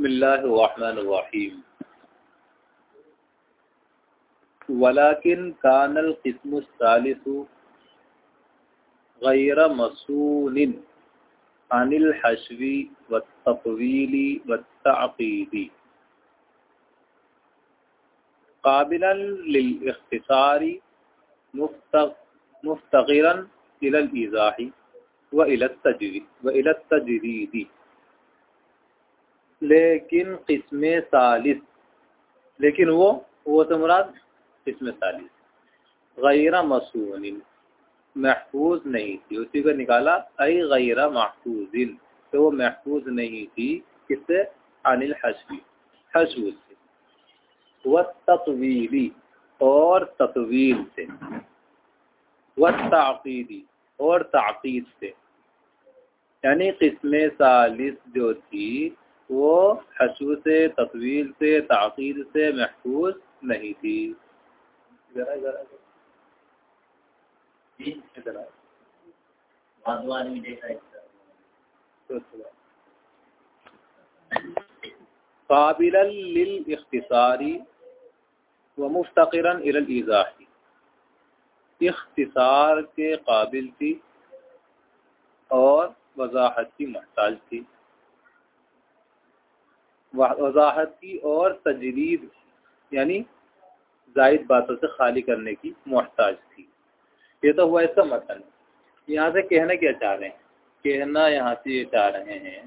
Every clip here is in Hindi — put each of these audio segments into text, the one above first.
बसमीम वलाकिन कानल किस्म सालिसु गैर मसूलिन अनिल हशवी व तकवीली व तक़ीदी काबिलन लिल मुफ्तगिरन इलल इज़ाही व इलत तजरीदी लेकिन किस्म सालिस। लेकिन वो वो तो मुराद किस्म सालिस। गैर मसून महफूज नहीं थी। उसी को निकाला, अई गैर महफूजिन। तो वो महफूज नहीं थी। किससे? अनिल हशवी हशव से। व तकवीली और तकवील से। व ताक़ीदी, और ताक़ीद से। यानी किस्म सालिस जो थी वो हशु से तस्वीर से ताक़ीद से महफूज नहीं थी। जरा जरा काबिल व मुफ्तरन इज़ाही। इख्तिसार के काबिल थी और वजाहत की महताज थी। वजाहत की और तजरीद, यानी जायद बातों से खाली करने की मोहताज थी। ये तो हुआ इसका मतलब। यहाँ से कहना क्या चाह रहे हैं? कहना यहाँ से ये चाह रहे हैं,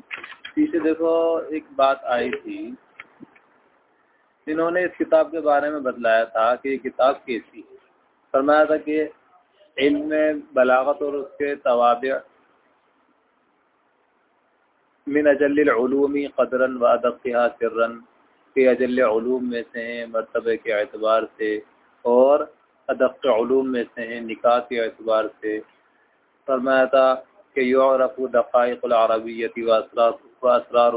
पीछे देखो एक बात आई थी। इन्होंने इस किताब के बारे में बतलाया था कि ये किताब कैसी है। फरमाया था कि इल्म बलागत और उसके तवाब मिन अजल्लूमी कदरन व अदक़ा सिर्रन, के अजल्लूम में से हैं मरतबे के अतबार से, और अदक़ूम में से हैं निकाह के अतबार से। फरमाया था कि यूरफ़ दक़ाइक़लरबियत व असरार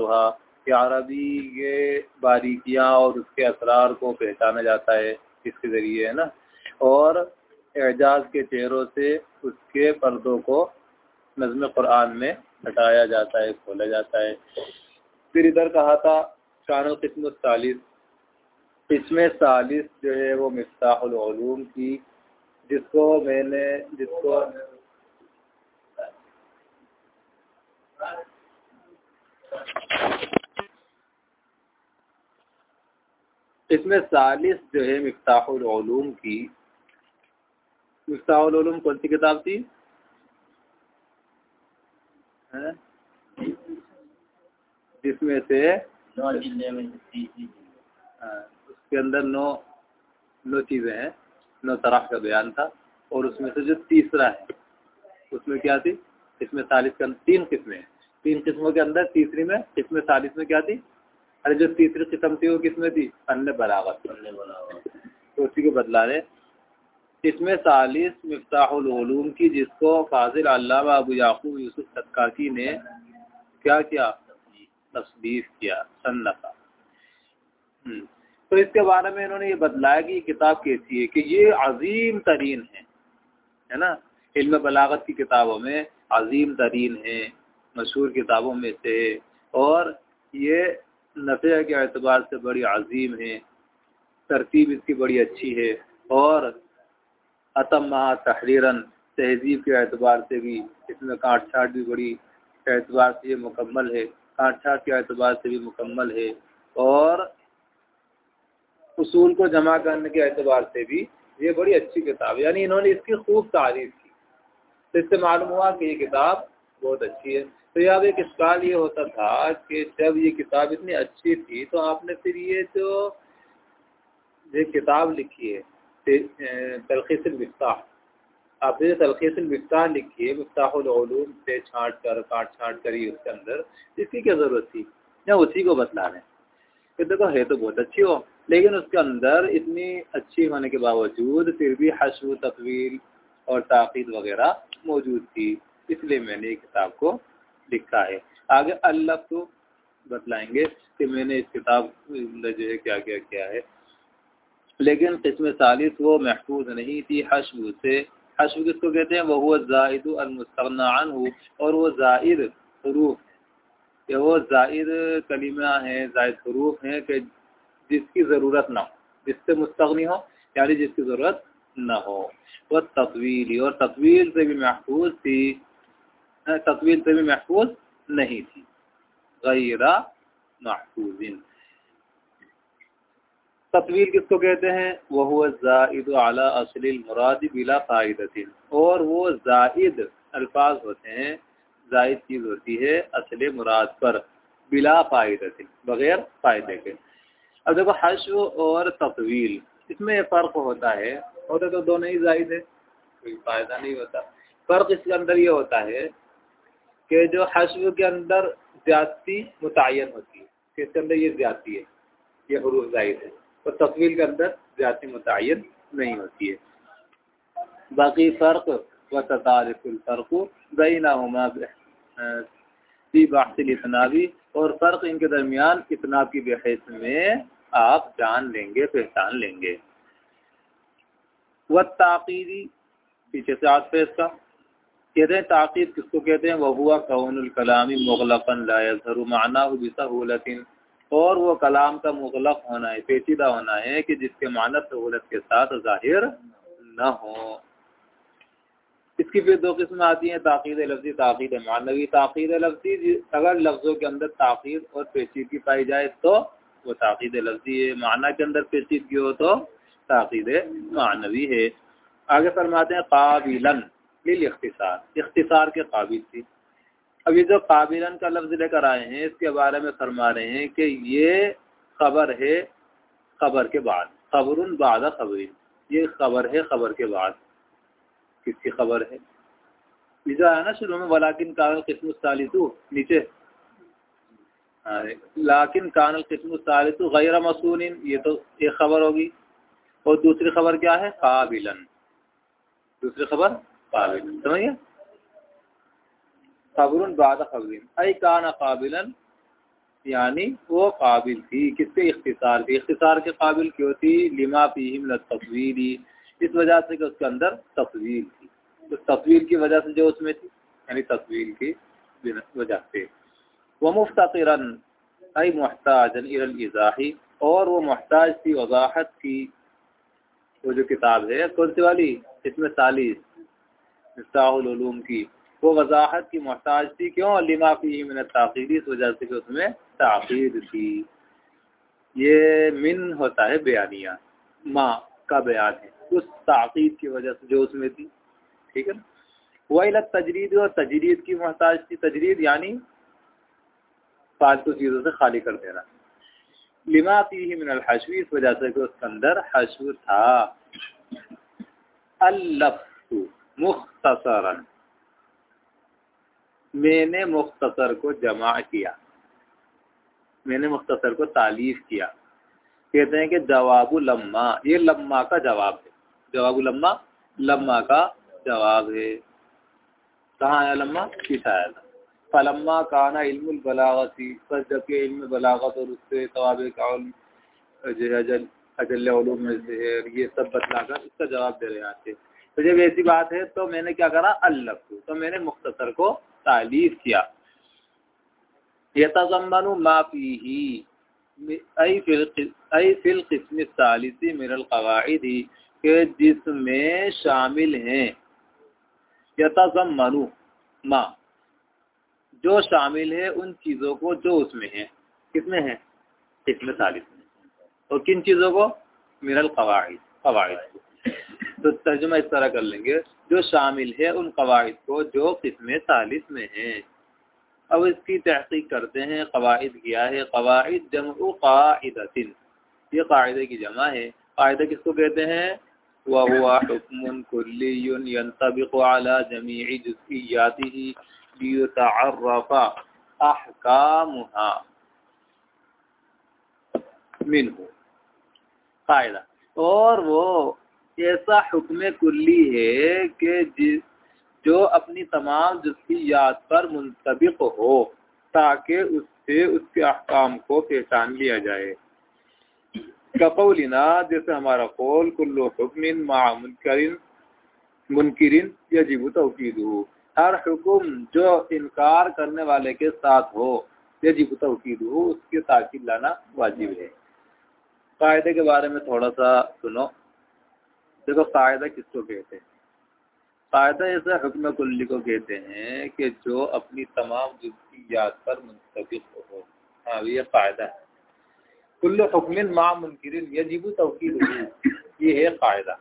कि अरबी के बारीकियाँ और उसके असरार को पहचाना जाता है, इसके ज़रिए, है ना? और एजाज के चेहरों से उसके पर्दों को नज़म क़ुरान में हटाया जाता है, खोला जाता है। फिर इधर कहा था, शान किस्म सालिस। किस्म सालिस जो है वो मफ्ताहलूम की, जिसको मैंने, जिसको इसमें सालिस जो है मफ्ताहलूम की। मफ्ताहलूम कौन सी किताब थी? है? जिसमें से? हाँ, उसके अंदर नौ नौ चीज़ें हैं। नौ तरह का बयान था और उसमें से जो तीसरा है उसमें क्या थी? इसमें चालीस का तीन किस्में हैं। तीन किस्मों के अंदर तीसरी में इसमें चालीस में क्या थी? अरे जो तीसरी किस्म थी वो किसमें थी? अन्य बरागत तो उसी को बदला रहे। इसमें सालिस मफ्ताहलूम की जिसको फाजिल अल्लाह अबू याकूब यूसुफ सदकाकी ने क्या किया? तस्दीफ किया सन्नफा हम्म, तो इसके बारे में इन्होंने ये बतलाया कि ये किताब कैसी है कि ये अजीम तरीन है है ना? इल्म बलागत की किताबों में अजीम तरीन है मशहूर किताबों में से और ये नफ़े के अतबार से बड़ी अजीम है तरतीब इसकी बड़ी अच्छी है और अतम तहरीरन, तहजीब के एतबार से भी। इसमें काट छाट भी बड़ी एतबार से ये मुकम्मल है। काट छाट के अतबार से भी मुकम्मल है। और उसूल को जमा करने के एतबार से भी ये बड़ी अच्छी किताब यानी इन्होंने इसकी खूब तारीफ़ की। तो इससे मालूम हुआ कि ये किताब बहुत अच्छी है। तो यहाँ एक सवाल ये होता था कि जब ये किताब इतनी अच्छी थी तो आपने फिर ये जो, ये किताब लिखी है तलखीसमफ्ताह आपने तलखीसमफ्ताह लिखी है मफ्ताहलूम से छाँट कर काट छाँट करी उसके अंदर इसकी क्या ज़रूरत थी या उसी को बतला रहे हैं देखो है तो बहुत अच्छी हो लेकिन उसके अंदर इतनी अच्छी होने के बावजूद फिर भी हशव तकवील और ताक़ीद वगैरह मौजूद थी इसलिए मैंने ये किताब को लिखा है आगे अल्लाह को बतलाएँगे कि मैंने इस किताब जो है क्या क्या किया है लेकिन किस्म सालिस वो महफूज नहीं थी हशब से। हशब किसको कहते हैं? वह जाहिदुलमस्तनान हो और वो जाहिद हरूफ कि वो ज़ाहिर कलीमा है जायद हरूफ हैं कि जिसकी ज़रूरत ना हो, जिससे मुस्तनी हो, यानी जिसकी ज़रूरत न हो। वह तस्वीर और तस्वीर से भी महफूज थी तस्वीर से भी महफूज नहीं थी। गैरा महफूजिन। तस्वीर किसको कहते हैं? वह हुआ अला असल मुराद बिला फ़ायदतिन और वो जायद अल्फाज होते हैं जायद चीज़ होती है असल मुराद पर, बिला फ़ायदतिन बगैर फ़ायदे के। अब देखो हश्व और तस्वीर इसमें फ़र्क होता है, होता तो दोनों ही जायद है, कोई फ़ायदा नहीं होता। फ़र्क इसके अंदर ये होता है कि जो हश्व के अंदर ज्यादती मुतन होती है इसके अंदर ये ज्यादती है, ये हरूफ जायद है। और तस्वीर के अंदर ज्यादती मुतन नहीं होती है। बाकी फ़र्क व ततारफ़र्क बैनाहुमा बासिल इतनाबी और फ़र्क इनके दरमियान इतनाब की बहस में आप जान लेंगे, पहचान लेंगे। व ताकीदी, पीछे से आज पे इसका। कहते हैं ताकीद किसको कहते हैं? वह हुआ कौनकलामी मुगलफ़न लाजहर माना बिसहूलतिन। और वो कलाम का मुगलक होना है, पेचीदा होना है कि जिसके माना सहूलत के साथ ज़ाहिर न हो। इसकी फिर दो किस्में आती हैं, ताक़ीद लफ्ज़ी, ताक़ीद मानवी। ताक़ीद लफ्ज़ी अगर लफ्ज़ों के अंदर ताक़ीद और पेचीदगी पाई जाए तो वो ताक़ीद लफ्ज़ी है। माना के अंदर पेचीदगी हो तो ताक़ीद मानवी है। आगे फरमाते हैं, काबिलन, लिल इख्तिसार। इख्तिसार के काबिल थी। ये जो काबिलन का लफ्ज़ लेकर आए हैं, इसके बारे में फरमा रहे हैं कि ये खबर है खबर के बाद। खबर बाद खबरी। ये खबर है खबर के बाद। किसकी खबर है? जो है ना शुरू में, वलाकिन कानल किस्म सालिसु नीचे। लाकिन कानल किस्म सालिसु गैर मसून ये तो एक खबर होगी। और दूसरी खबर क्या है? काबिलन। दूसरी खबर काबिलन समझिए खबर बाद खबरिन। अई कान काबिलन, यानी वो काबिल थी। किसके इख्तिसार थी? इख्तिसार के काबिल क्यों थी? लिमा पीहिम तस्वीरी इस वजह से कि उसके अंदर तस्वीर थी। तो तस्वीर की वजह से जो उसमें थी, यानी तस्वीर की वजह से। वह मुफ्तरन आई मोहताजन इजाही। और वो मोहताज थी वजाहत की। वो जो किताब है, कौन सी वाली? इसमें सालिस मिफ्ताहूम की। वो वजाहत की मोहताज थी क्यों? लिमा फ़ी मिन ताखीर इस वजह से कि उसमें ताखीर थी। ये मिन होता है बयानिया, माँ का बयान है। उस ताक़ीद की वजह से जो उसमें थी, ठीक है ना? वही तजरीद, और तजरीद की मोहताज थी। तजरीद यानी फालतू चीज़ों से खाली कर देना। लिमा ही मिनल हशवी इस वजह से कि उसके अंदर हशव था। अल्लफ्सु मुख्तसरन। मैंने मुख्तसर को जमा किया। मैंने मुख्तसर को तालीफ किया। कहते हैं कि जवाब लम्मा, ये लम्मा का जवाब है। जवाब लम्मा लम्मा का जवाब है। कहाँ आया लम्मा? किस आया था। फलम्मा काना इल्म बलागती, बस जबकि इल्म बलागत और उससे तवाब अजल अजल में से है ये सब बतलाकर इसका जवाब दे रहे हैं तो जब ऐसी बात है तो मैंने क्या करा? अल्लफ तो मैंने मुख्तसर को तालीफ किया यतजम्मनु माफ़ी ही फिल किस्म सालिसी मिरल कवाइदी, के जिसमें शामिल हैं। यतजम्मनु मा। जो शामिल है उन चीज़ों को जो उसमें है। किसमें है? किस्म सालिस में। और किन चीज़ों को? मिरल कवाइद कवाइद तो तर्जुमा इस तरह कर लेंगे। जो शामिल है उन कवायद को, जो किस्म सालिस में है। अब इसकी तहकीक करते हैं, कवायद किया है? कवायद जम कायदतिन। ये कायदे की जमा है। कायदे किसको कहते हैं? कायदा। और वो ऐसा हुक्म कुल्ली है कि जिस, जो अपनी तमाम जुस्सियात पर मुंतबिक हो, ताकि उससे उसके अहकाम को पहचान लिया जाए। ककौलिना, जैसे हमारा कौल, कुल्लो हुक्मिन मुनकरिन मुनकरिन, यजीब तोकीद हो हर हुक्म जो इनकार करने वाले के साथ हो, यजीब तवकीद हो उसके ताकीद लाना वाजिब है। कायदे के बारे में थोड़ा सा सुनो। देखो कायदा किसको कहते हैं? कायदा ऐसा हुक्म कुल्ली को कहते हैं कि जो अपनी तमाम याद पर मुंतबिक हो। हाँ ये कायदा है। कुल्ल हुक्मिन मा मुनकिन यजीब तवकील ये है कायदा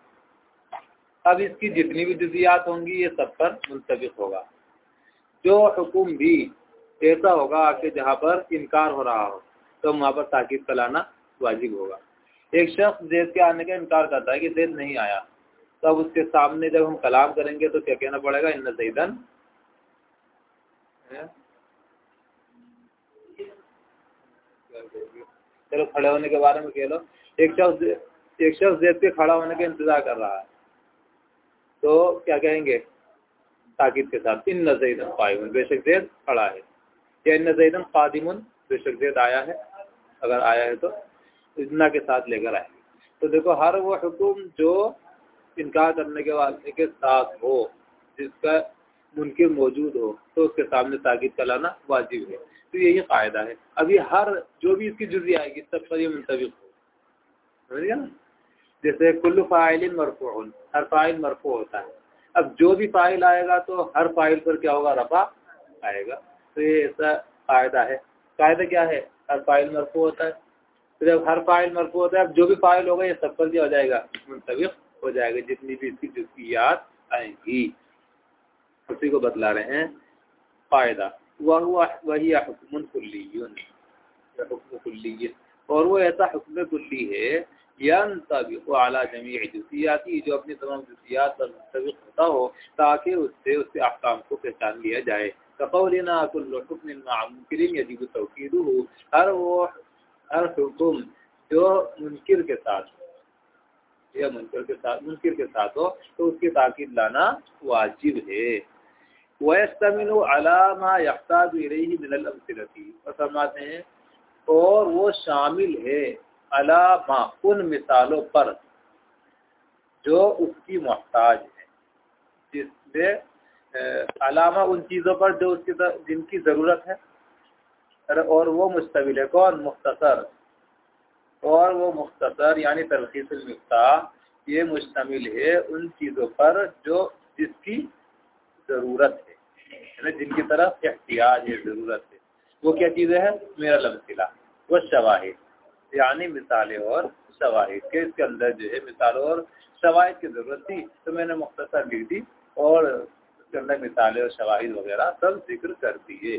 अब इसकी जितनी भी जुजियात होंगी, ये सब पर मुंतबिक होगा। जो हुक्म भी ऐसा होगा कि जहाँ पर इनकार हो रहा हो तो वहाँ पर ताकीद कराना वाजिब होगा। एक शख्स जैद के आने का इनकार करता है कि जैद नहीं आया। तब तो उसके सामने जब हम कलाम करेंगे तो क्या कहना पड़ेगा? इन जैदन। चलो खड़े होने के बारे में कह लो। एक शख्स एक शख्स जैद के खड़ा होने का इंतज़ार कर रहा है। तो क्या कहेंगे? ताकिद के साथ इन नजैदन कायम बेशक जैद खड़ा है। या इन नजैदन कादिमुन, बेशक जैद आया है। अगर आया है तो। इतना के साथ लेकर आए तो देखो, हर वो हुक्म जो इनकार करने के वाले के साथ हो, जिसका मुनकर मौजूद हो तो उसके सामने ताकीद कराना वाजिब है। तो यही कायदा है। अभी हर, जो भी इसकी जुजी आएगी, सब पर ये मुंतविक हो। समझ ना? जैसे कुल्लु फ़ाइल मरफू हर फ़ाइल मरफू होता है। अब जो भी फ़ाइल आएगा तो हर फ़ाइल पर क्या होगा? रफा आएगा। तो ये ऐसा कायदा है। कायदा क्या है? हर फ़ाइल मरफू होता है। तो जब हर फ़ाइल मरफू होता है जो भी फ़ाइल होगा, ये सब पर हो जाएगा। मुंतविक हो जाएगा, जितनी भी इसकी जुजियात आएँगी। उसी को बतला रहे हैं। फ़ायदा। वह वही हुक्म कुल्ली और वो ऐसा हुक्म कुल्ली है अला जमी जसियाती, जो अपनी तमाम जुसियात पर मुतविक होता हो, ताकि उससे उसके अहकाम को पहचान लिया जाए। कौलना कुल्लुकमिन यजीब तोकीद हर वो हर हुक्म जो मुनकर के साथ या मुनकर के साथ, मुनकर के साथ हो तो उसकी ताकीद लाना वाजिब है। वस्तमिन अलामा फरमाते हैं, और वो शामिल है अलामा उन मिसालों पर जो उसकी मोहताज है। जिसमें अलामा उन चीज़ों पर जो उसकी जिनकी ज़रूरत है। और वो मुस्तविल है, कौन? मुख्तसर। और वो मुख्तसर, यानी तलखीसमफ्ता ये मुश्तमिल है उन चीज़ों पर जो जिसकी ज़रूरत है। यानी जिनकी तरफ़ एहतियाज है, ज़रूरत है। वो क्या चीज़ें हैं? मेरा लमसिला वो शवाहिद। यानी मिसालें और शवाहिद के, इसके अंदर जो है मिसाल और शवाहिद की ज़रूरत थी। तो मैंने मुख्तसर लिख दी और उसके अंदर मिसालें और शवाहिद वगैरह सब ज़िक्र कर दिए।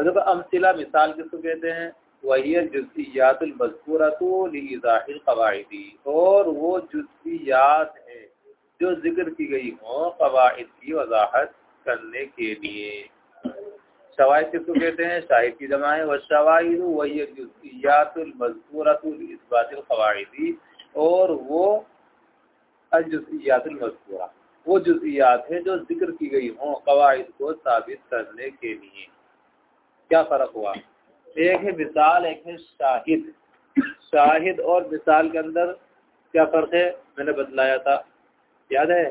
अगर अमसिला मिसाल किसको कहते हैं? वही जुजियातमजकूरतुल कवायदी और वो जुजियात है, जो ज़िक्र की गई हो कवायद की वजाहत करने के लिए। शवाद किसको कहते हैं? शाहिद की जमा है। वह शवाहिद वही जुजियातमजकूरतुल कवायदी और वो अजुजियातमजकूरा वो जुजियात है जो ज़िक्र की गई हो कवायद को साबित करने के लिए। क्या फ़र्क हुआ? एक है मिसाल एक है शाहिद। शाहिद और मिसाल के अंदर क्या फ़र्क है? मैंने बतलाया था। याद है?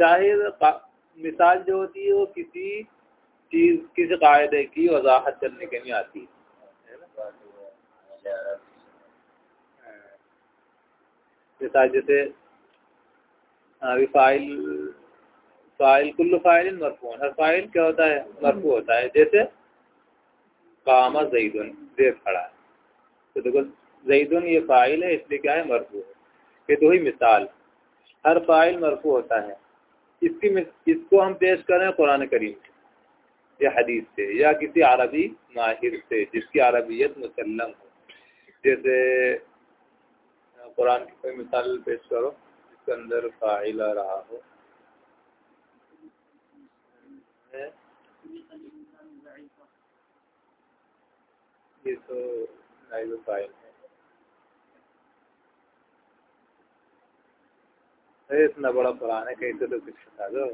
शाहिद मिसाल जो होती है वो किसी चीज़, किसी कायदे की वजाहत करने के लिए आती है। मिसाल जैसे, अभी फ़ाइल फ़ाइल, कुल्लु फ़ाइल मरफू हर फ़ाइल क्या होता है? मरफू होता है। जैसे कामा जईदुन जैद खड़ा है। तो देखो जईदुन ये फ़ाइल है, इसलिए क्या है? मरफू है। ये तो ही मिसाल। हर फ़ाइल मरफू होता है। इसकी इसको हम पेश करें कुरान करीम या हदीस से, या किसी अरबी माहिर से, जिसकी अरबियत मुसलम हो। जैसे, कुरान की कोई मिसाल पेश करो, जिसके अंदर फ़ाइल आ रहा हो है। ये तो फ़ाइल है। इतना बड़ा पुराना कहीं तो कुछ बता दो।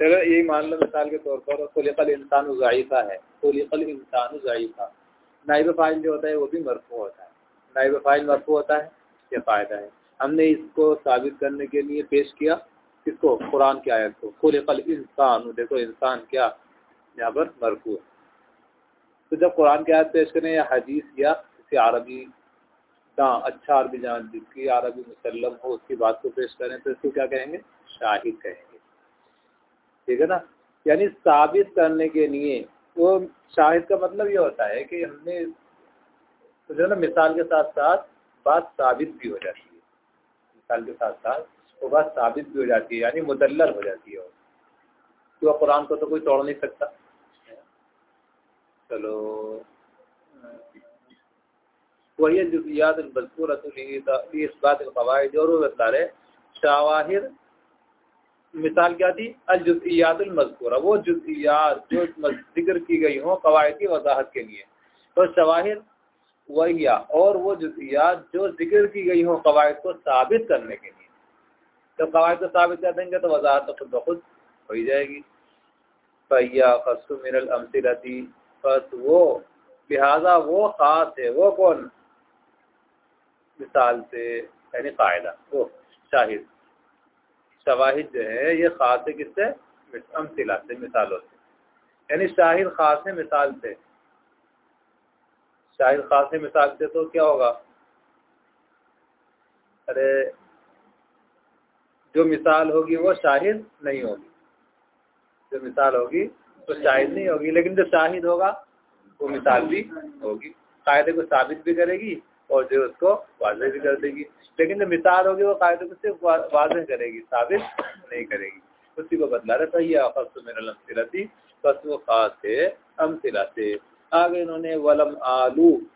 चलो, यही मान लो मिसाल के तौर पर कुलिकल इंसान ज़ाइफ़ा है। कुलिकल इंसान ज़ाइफ़ा नाइब फ़ाइल जो होता है, वो भी मरफू होता है। नाइब फ़ाइल मरफू होता है ये फ़ायदा है? हमने इसको साबित करने के लिए पेश किया। किसको कुरान की आयत को। खुल कल इंसान, देखो इंसान क्या यहाँ पर मरफू है। तो जब कुरान की आयत पेश करें या हदीस या किसी अरबी दाँ अच्छा अरबी जान जिसकी अरबी मुसलम हो, उसकी बात को पेश करें तो इसको क्या कहेंगे? शाहिद कहेंगे। ठीक है ना? यानी साबित करने के लिए वो शाहिद का मतलब ये होता है कि हमने तो जो ना, मिसाल के साथ साथ बात साबित भी हो जाती मिसाल के साथ साथ वो बात साबित भी हो जाती है, यानी मुदल्लर हो जाती है तो कुरान को तो कोई तोड़ नहीं सकता। चलो। वही जुजियात इस बात कवायद और वो बता रहे शावाहिर मिसाल क्या थी? अलजुजियातमजकूरा वो जुजियात जो ज़िक्र की गई हों कवायद की वजाहत के लिए। तो शवाहिर वहिया और वो जुजियात जो ज़िक्र की गई हो कवायद को साबित करने के लिए। जब कवायद को साबित कर देंगे तो वजाहत तो खुद ब खुद हो ही जाएगी। फैया फसु मिनल अमसिलती, बस वो, लिहाजा वो ख़ास है, वो कौन? मिसाल से, यानी कायदा, वो शाहिद। शवाहिद जो है, ये ख़ास है किससे? अमसिला से, मिसालों से। यानी शाहिद ख़ास है मिसाल से। शाहिद खास से मिसाल से तो क्या होगा? अरे, जो मिसाल होगी वो शाहिद नहीं होगी। जो मिसाल होगी तो शाहिद नहीं होगी, लेकिन जो शाहिद होगा, वो मिसाल भी होगी। कायदे को साबित भी करेगी और जो उसको वाजह भी कर देगी। लेकिन जो मिसाल होगी, वो कायदे को सिर्फ़ वाजह करेगी, साबित नहीं करेगी। उसी को बदला रहे तो ये फस मेरा लमसिला थी। बस वो खास है अमसिला से। आगे इन्होंने, वलम आलू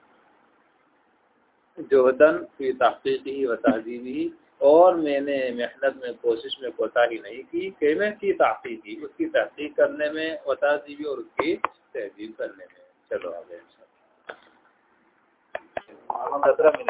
जोहदन की तहकीकी, व तहजीबी और मैंने मेहनत में, कोशिश में कोताही नहीं की कैमे की तहकीकी, उसकी तहकीक करने में, व तहजीबी और उसकी तहजीब करने में। चलो आगे। सत्रह मिनट